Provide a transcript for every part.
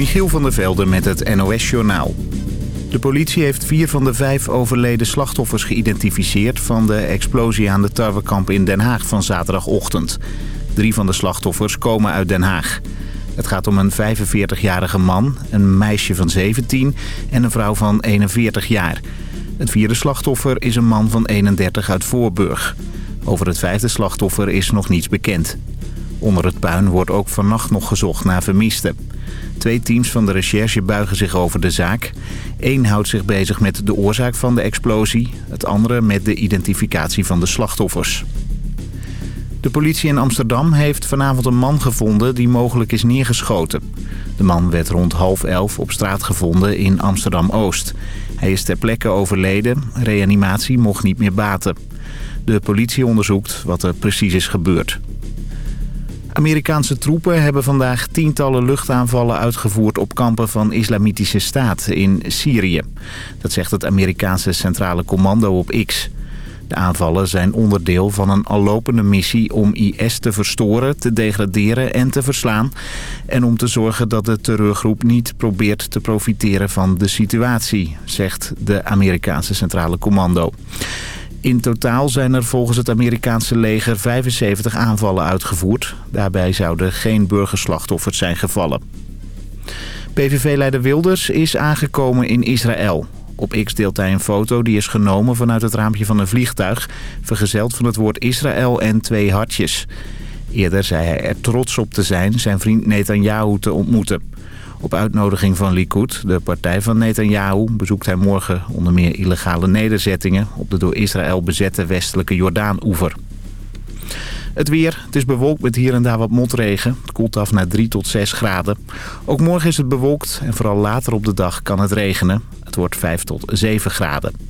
Michiel van der Velde met het NOS-journaal. De politie heeft vier van de vijf overleden slachtoffers geïdentificeerd... van de explosie aan de tarwekamp in Den Haag van zaterdagochtend. Drie van de slachtoffers komen uit Den Haag. Het gaat om een 45-jarige man, een meisje van 17 en een vrouw van 41 jaar. Het vierde slachtoffer is een man van 31 uit Voorburg. Over het vijfde slachtoffer is nog niets bekend. Onder het puin wordt ook vannacht nog gezocht naar vermisten. Twee teams van de recherche buigen zich over de zaak. Eén houdt zich bezig met de oorzaak van de explosie. Het andere met de identificatie van de slachtoffers. De politie in Amsterdam heeft vanavond een man gevonden die mogelijk is neergeschoten. De man werd rond half elf op straat gevonden in Amsterdam-Oost. Hij is ter plekke overleden. Reanimatie mocht niet meer baten. De politie onderzoekt wat er precies is gebeurd. Amerikaanse troepen hebben vandaag tientallen luchtaanvallen uitgevoerd op kampen van Islamitische Staat in Syrië. Dat zegt het Amerikaanse Centrale Commando op X. De aanvallen zijn onderdeel van een allopende missie om IS te verstoren, te degraderen en te verslaan. En om te zorgen dat de terreurgroep niet probeert te profiteren van de situatie, zegt de Amerikaanse Centrale Commando. In totaal zijn er volgens het Amerikaanse leger 75 aanvallen uitgevoerd. Daarbij zouden geen burgerslachtoffers zijn gevallen. PVV-leider Wilders is aangekomen in Israël. Op X deelt hij een foto die is genomen vanuit het raampje van een vliegtuig... vergezeld van het woord Israël en twee hartjes. Eerder zei hij er trots op te zijn zijn vriend Netanyahu te ontmoeten. Op uitnodiging van Likud, de partij van Netanyahu, bezoekt hij morgen onder meer illegale nederzettingen op de door Israël bezette westelijke Jordaan-oever. Het weer. Het is bewolkt met hier en daar wat motregen. Het koelt af naar 3 tot 6 graden. Ook morgen is het bewolkt en vooral later op de dag kan het regenen. Het wordt 5 tot 7 graden.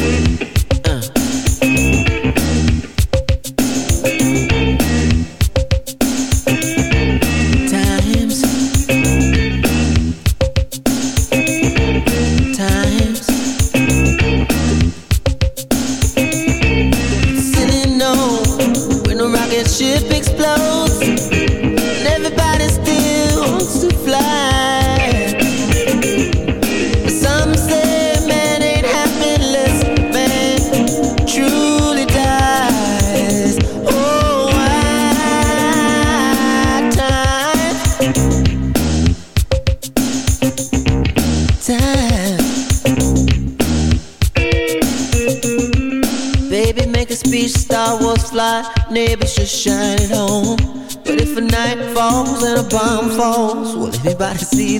Truly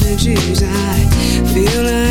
I feel I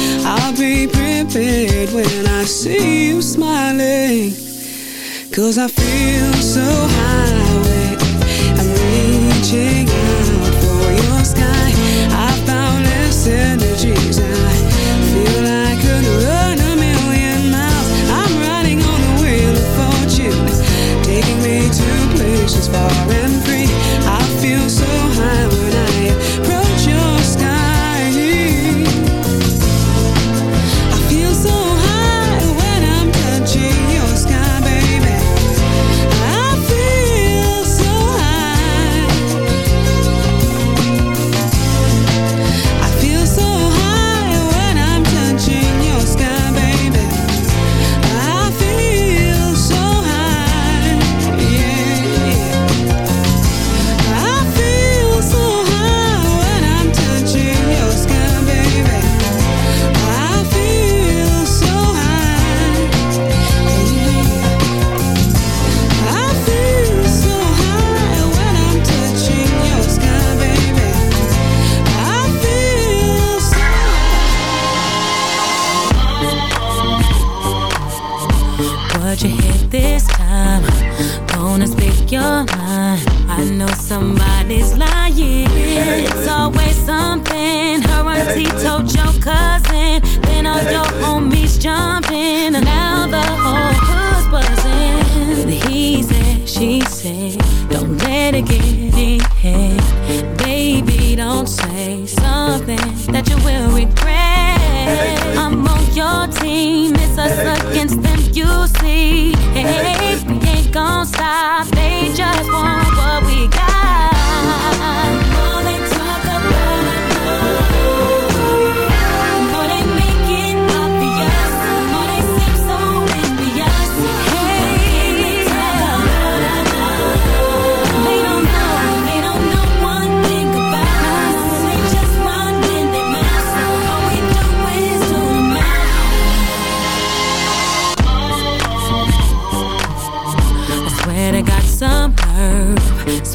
Be prepared when I see you smiling. Cause I feel so high, I'm reaching out for your sky. I found less energies, I feel like I could run a million miles. I'm riding on the wheel of fortune, taking me to places far and free.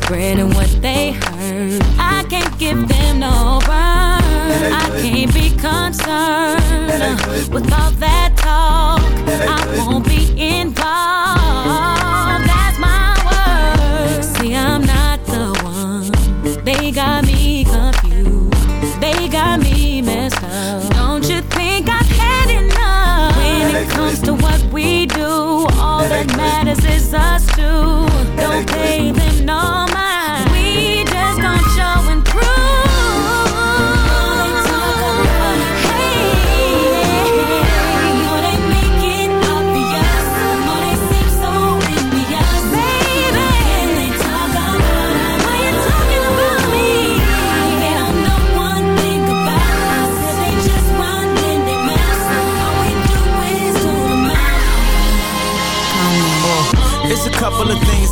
What they heard. I can't give them no burn. I can't be concerned with all that talk. I won't be involved. That's my word. See, I'm not the one. They got me confused. they got me messed up. Don't you think I've had enough? When it comes to what we do, all that matters is us two. Don't pay them no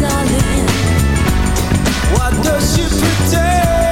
you're she up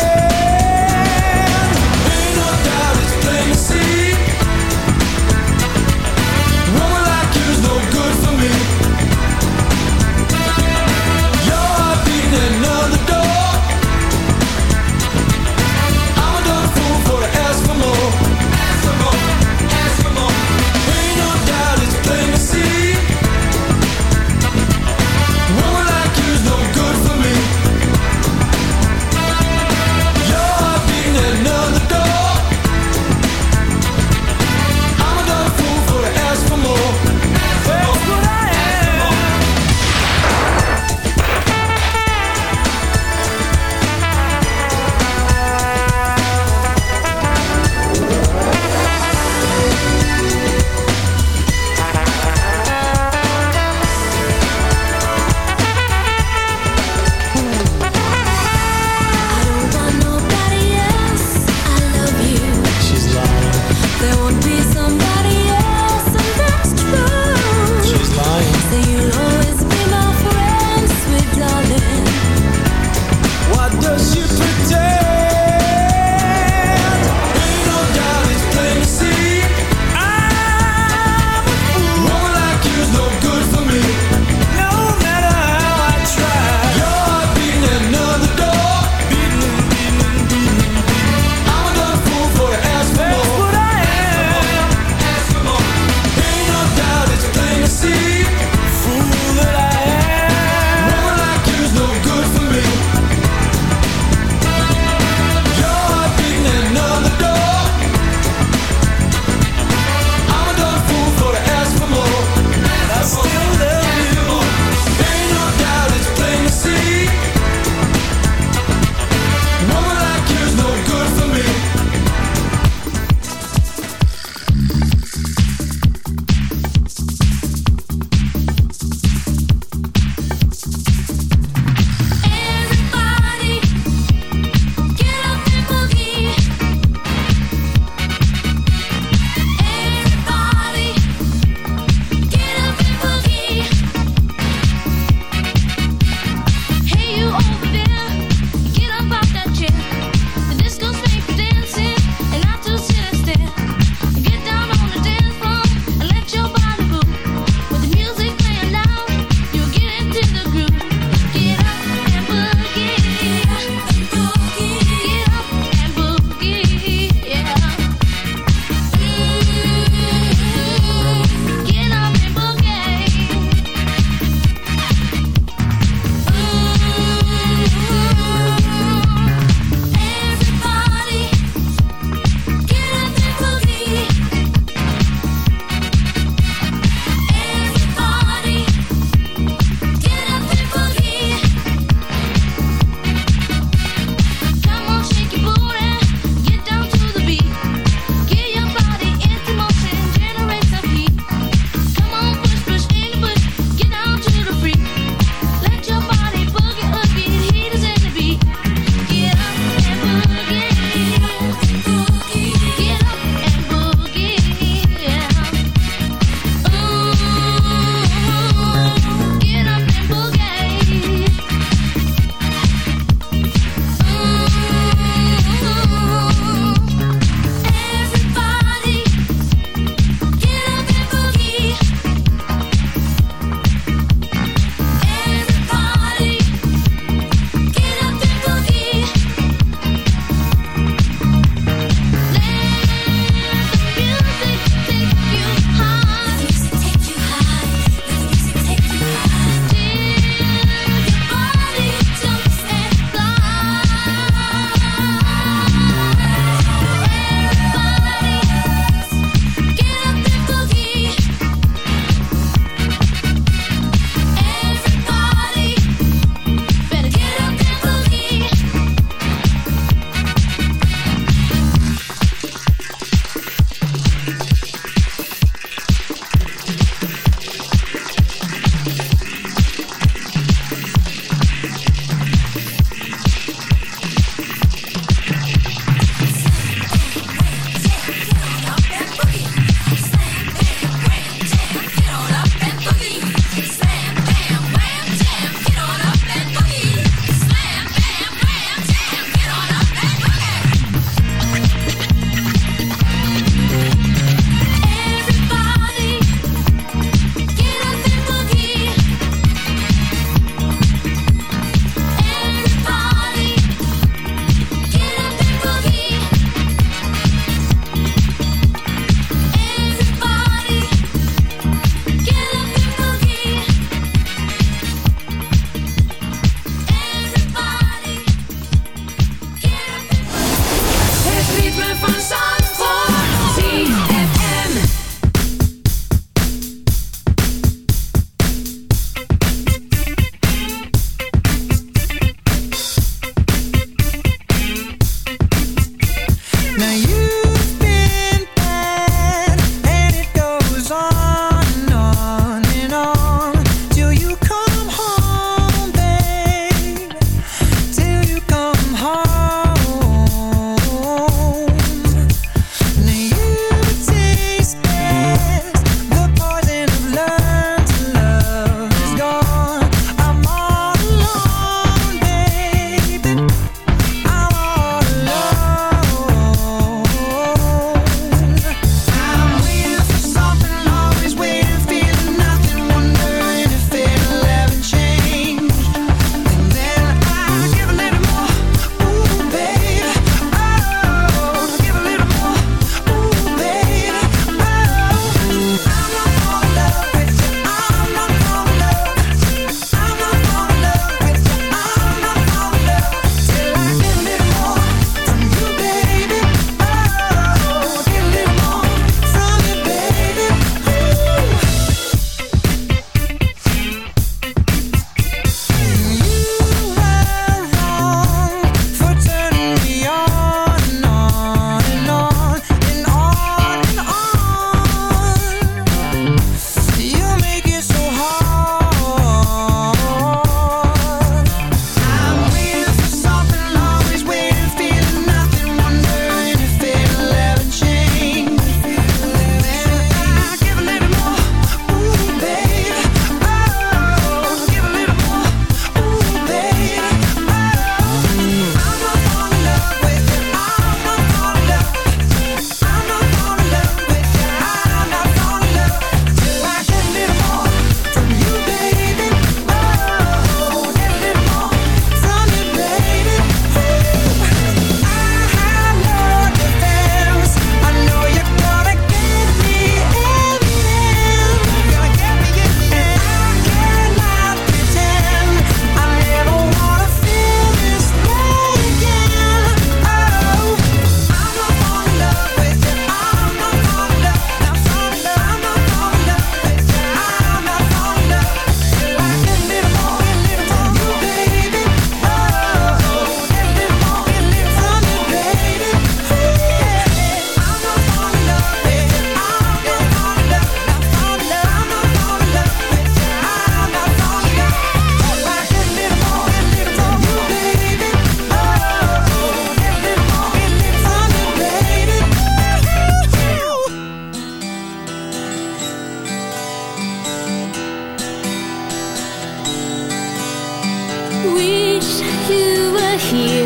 here.